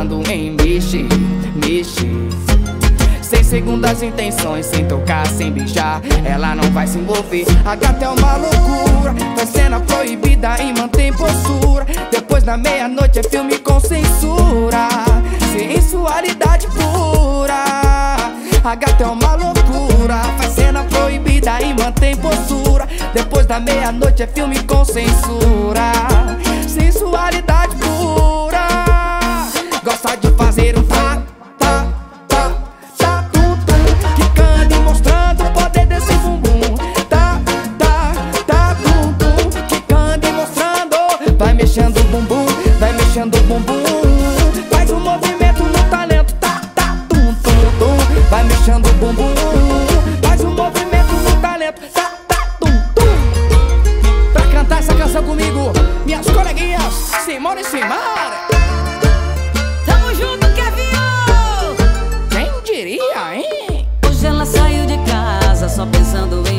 pensando em mexer, mexer. Sem segundas intenções, sem tocar, sem beijar Ela não vai se envolver. A gata é uma loucura Faz cena proibida e mantém postura. Depois da meia-noite é filme com censura Sensualidade pura. A gata é uma loucura Faz cena proibida e mantém postura. Depois da meia-noite é filme com censura Sensualidade Simone e Simara Tamo junto, Kevin! Quem diria, hein? Hoje ela saiu de casa só pensando em